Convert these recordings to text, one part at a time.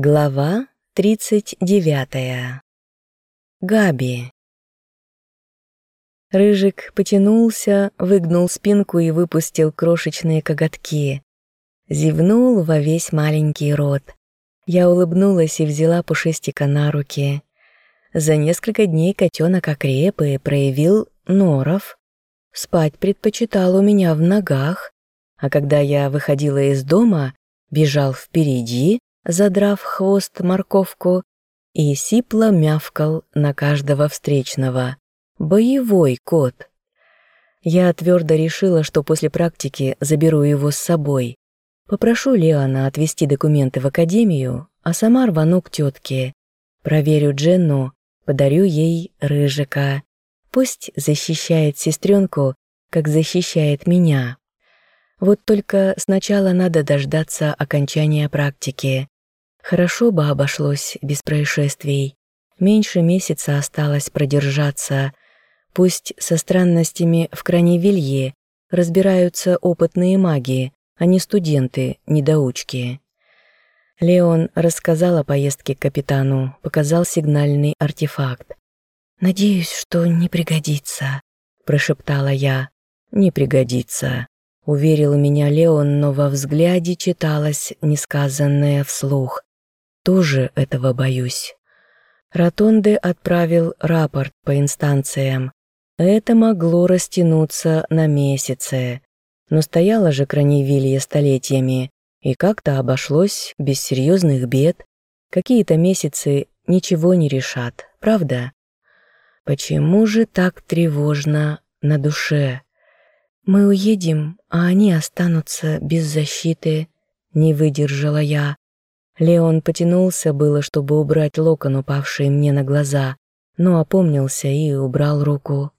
Глава 39. Габи. Рыжик потянулся, выгнул спинку и выпустил крошечные коготки. Зевнул во весь маленький рот. Я улыбнулась и взяла пушистика на руки. За несколько дней котенок окреп и проявил норов. Спать предпочитал у меня в ногах, а когда я выходила из дома, бежал впереди, задрав хвост морковку, и сипло мявкал на каждого встречного. Боевой кот. Я твердо решила, что после практики заберу его с собой. Попрошу Леона отвезти документы в академию, а сама рвану к тетке. Проверю Дженну, подарю ей рыжика. Пусть защищает сестренку, как защищает меня. Вот только сначала надо дождаться окончания практики. Хорошо бы обошлось без происшествий. Меньше месяца осталось продержаться. Пусть со странностями в Краневилье разбираются опытные маги, а не студенты-недоучки. Леон рассказал о поездке к капитану, показал сигнальный артефакт. «Надеюсь, что не пригодится», — прошептала я. «Не пригодится», — уверил меня Леон, но во взгляде читалось несказанное вслух тоже этого боюсь. Ротонде отправил рапорт по инстанциям. Это могло растянуться на месяцы. Но стояло же Краневилье столетиями, и как-то обошлось без серьезных бед. Какие-то месяцы ничего не решат, правда? Почему же так тревожно на душе? Мы уедем, а они останутся без защиты, не выдержала я. Леон потянулся было, чтобы убрать локон, упавший мне на глаза, но опомнился и убрал руку.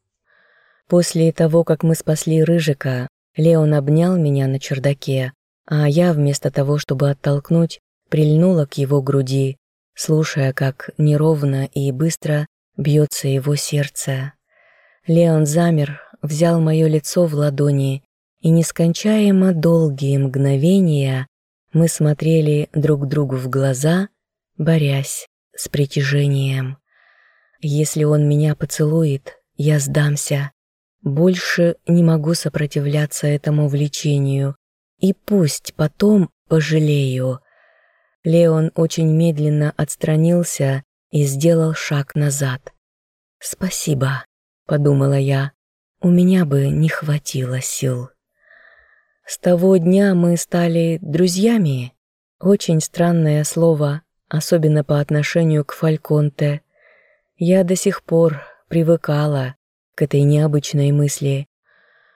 После того, как мы спасли Рыжика, Леон обнял меня на чердаке, а я, вместо того, чтобы оттолкнуть, прильнула к его груди, слушая, как неровно и быстро бьется его сердце. Леон замер, взял мое лицо в ладони, и нескончаемо долгие мгновения мы смотрели друг другу в глаза, борясь с притяжением. Если он меня поцелует, я сдамся. Больше не могу сопротивляться этому влечению. И пусть потом пожалею. Леон очень медленно отстранился и сделал шаг назад. «Спасибо», — подумала я, — «у меня бы не хватило сил». С того дня мы стали друзьями. Очень странное слово, особенно по отношению к Фальконте. Я до сих пор привыкала к этой необычной мысли.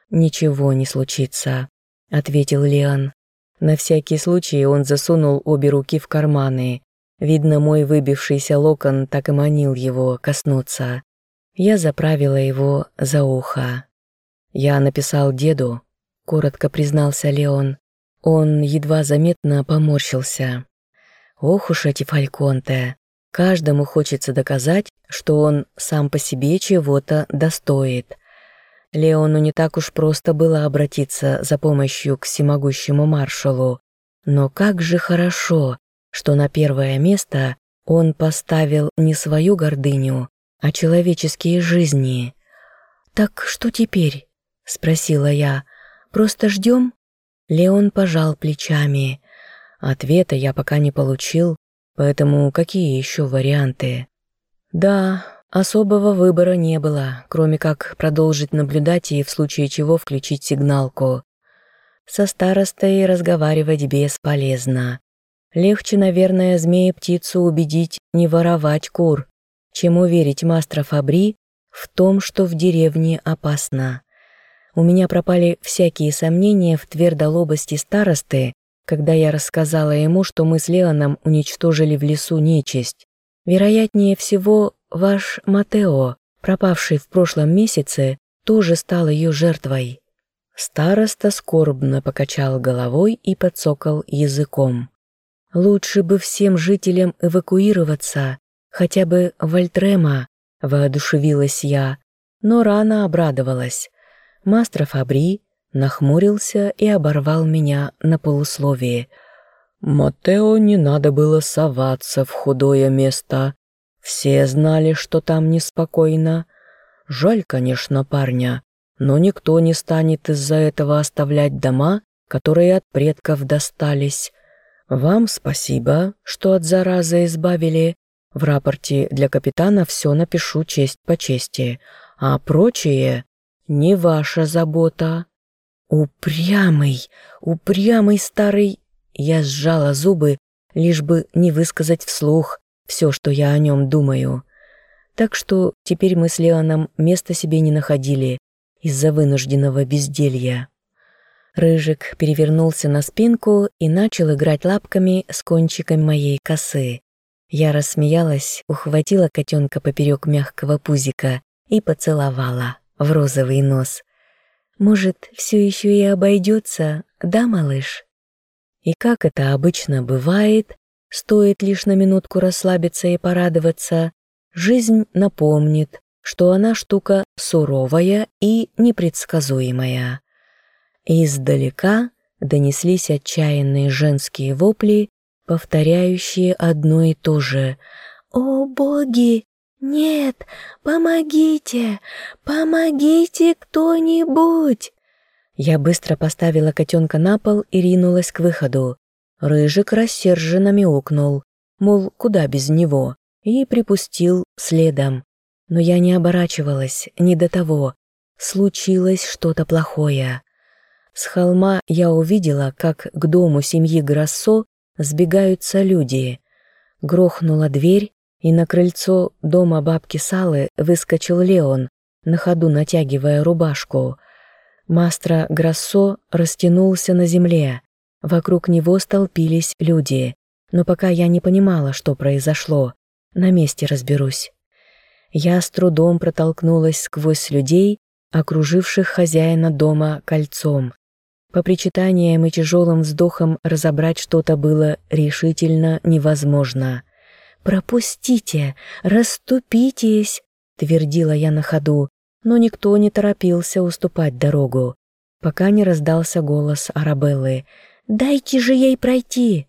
«Ничего не случится», — ответил Лиан. На всякий случай он засунул обе руки в карманы. Видно, мой выбившийся локон так и манил его коснуться. Я заправила его за ухо. Я написал деду, — коротко признался Леон. Он едва заметно поморщился. «Ох уж эти фальконте! Каждому хочется доказать, что он сам по себе чего-то достоит. Леону не так уж просто было обратиться за помощью к всемогущему маршалу. Но как же хорошо, что на первое место он поставил не свою гордыню, а человеческие жизни. «Так что теперь?» — спросила я. Просто ждем?» Леон пожал плечами. Ответа я пока не получил, поэтому какие еще варианты? Да, особого выбора не было, кроме как продолжить наблюдать и в случае чего включить сигналку. Со старостой разговаривать бесполезно. Легче, наверное, змея-птицу убедить не воровать кур, чем уверить мастера Фабри в том, что в деревне опасно. У меня пропали всякие сомнения в твердолобости старосты, когда я рассказала ему, что мы с Леоном уничтожили в лесу нечисть. Вероятнее всего, ваш Матео, пропавший в прошлом месяце, тоже стал ее жертвой. Староста скорбно покачал головой и подсокал языком. «Лучше бы всем жителям эвакуироваться, хотя бы в Альтрема», — воодушевилась я, но рано обрадовалась. Мастер Фабри нахмурился и оборвал меня на полусловие. Матео не надо было соваться в худое место. Все знали, что там неспокойно. Жаль, конечно, парня, но никто не станет из-за этого оставлять дома, которые от предков достались. Вам спасибо, что от заразы избавили. В рапорте для капитана все напишу честь по чести, а прочее не ваша забота. Упрямый, упрямый старый... Я сжала зубы, лишь бы не высказать вслух все, что я о нем думаю. Так что теперь мы с Леоном места себе не находили из-за вынужденного безделья. Рыжик перевернулся на спинку и начал играть лапками с кончиками моей косы. Я рассмеялась, ухватила котенка поперек мягкого пузика и поцеловала в розовый нос. «Может, все еще и обойдется, да, малыш?» И как это обычно бывает, стоит лишь на минутку расслабиться и порадоваться, жизнь напомнит, что она штука суровая и непредсказуемая. Издалека донеслись отчаянные женские вопли, повторяющие одно и то же «О, боги! Нет! Помогите! Помогите кто-нибудь!» Я быстро поставила котенка на пол и ринулась к выходу. Рыжик рассерженно мяукнул, мол, куда без него, и припустил следом. Но я не оборачивалась, не до того. Случилось что-то плохое. С холма я увидела, как к дому семьи Гроссо сбегаются люди. Грохнула дверь, и на крыльцо дома бабки Салы выскочил Леон, на ходу натягивая рубашку. Мастро Гроссо растянулся на земле. Вокруг него столпились люди. Но пока я не понимала, что произошло. На месте разберусь. Я с трудом протолкнулась сквозь людей, окруживших хозяина дома кольцом. По причитаниям и тяжелым вздохам разобрать что-то было решительно невозможно. «Пропустите! Раступитесь!» — твердила я на ходу, но никто не торопился уступать дорогу, пока не раздался голос Арабеллы. «Дайте же ей пройти!»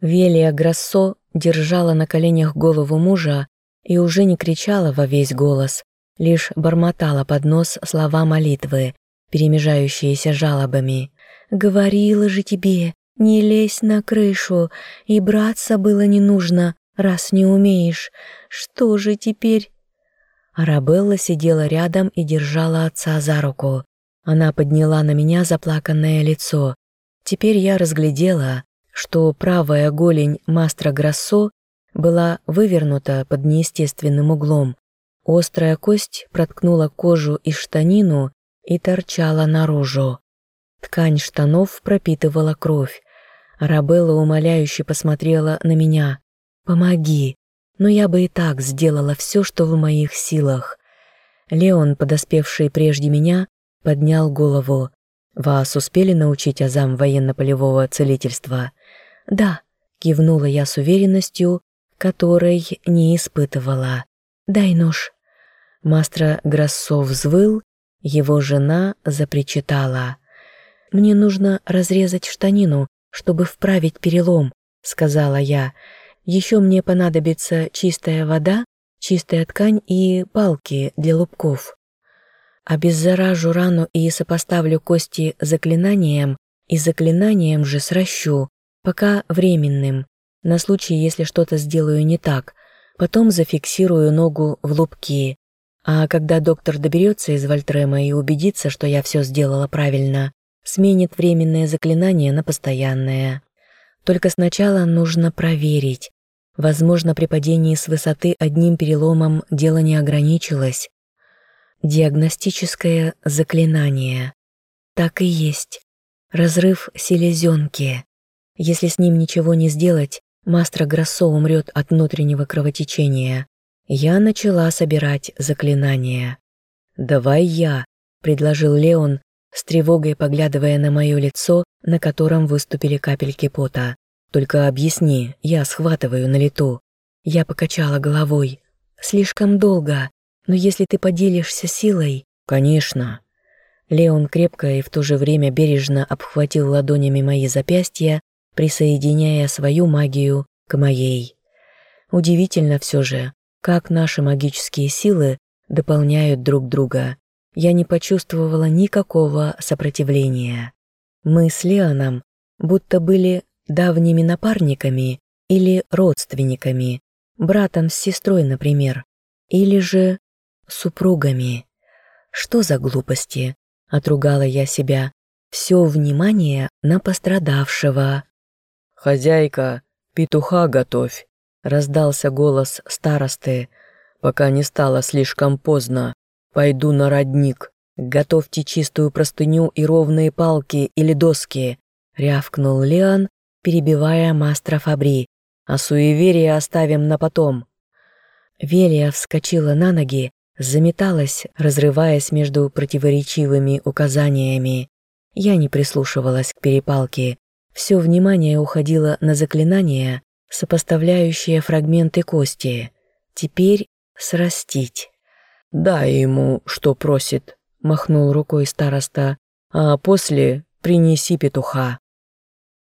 Велия Грассо держала на коленях голову мужа и уже не кричала во весь голос, лишь бормотала под нос слова молитвы, перемежающиеся жалобами. «Говорила же тебе, не лезь на крышу, и браться было не нужно, раз не умеешь. Что же теперь?» Арабелла сидела рядом и держала отца за руку. Она подняла на меня заплаканное лицо. Теперь я разглядела, что правая голень мастера Грассо была вывернута под неестественным углом. Острая кость проткнула кожу и штанину и торчала наружу. Ткань штанов пропитывала кровь. Арабелла умоляюще посмотрела на меня. «Помоги!» Но я бы и так сделала все, что в моих силах. Леон, подоспевший прежде меня, поднял голову. «Вас успели научить азам военно-полевого целительства?» «Да», — кивнула я с уверенностью, которой не испытывала. «Дай нож». Мастер Грассо взвыл его жена запричитала. «Мне нужно разрезать штанину, чтобы вправить перелом», — сказала я. «Еще мне понадобится чистая вода, чистая ткань и палки для лубков. Обеззаражу рану и сопоставлю кости заклинанием, и заклинанием же сращу, пока временным, на случай, если что-то сделаю не так. Потом зафиксирую ногу в лубки, а когда доктор доберется из Вольтрема и убедится, что я все сделала правильно, сменит временное заклинание на постоянное. Только сначала нужно проверить. Возможно, при падении с высоты одним переломом дело не ограничилось. Диагностическое заклинание. Так и есть. Разрыв селезенки. Если с ним ничего не сделать, Мастро Гроссо умрет от внутреннего кровотечения. Я начала собирать заклинания. «Давай я», — предложил Леон, с тревогой поглядывая на мое лицо, на котором выступили капельки пота. «Только объясни, я схватываю на лету». Я покачала головой. «Слишком долго, но если ты поделишься силой...» «Конечно». Леон крепко и в то же время бережно обхватил ладонями мои запястья, присоединяя свою магию к моей. Удивительно все же, как наши магические силы дополняют друг друга. Я не почувствовала никакого сопротивления. Мы с Леоном будто были давними напарниками или родственниками, братом с сестрой, например, или же супругами. Что за глупости? Отругала я себя. Все внимание на пострадавшего. «Хозяйка, петуха готовь!» Раздался голос старосты. «Пока не стало слишком поздно. Пойду на родник. Готовьте чистую простыню и ровные палки или доски», рявкнул Леон, перебивая мастера Фабри. «А суеверие оставим на потом». Велия вскочила на ноги, заметалась, разрываясь между противоречивыми указаниями. Я не прислушивалась к перепалке. Все внимание уходило на заклинания, сопоставляющие фрагменты кости. Теперь срастить. «Дай ему, что просит», — махнул рукой староста, «а после принеси петуха».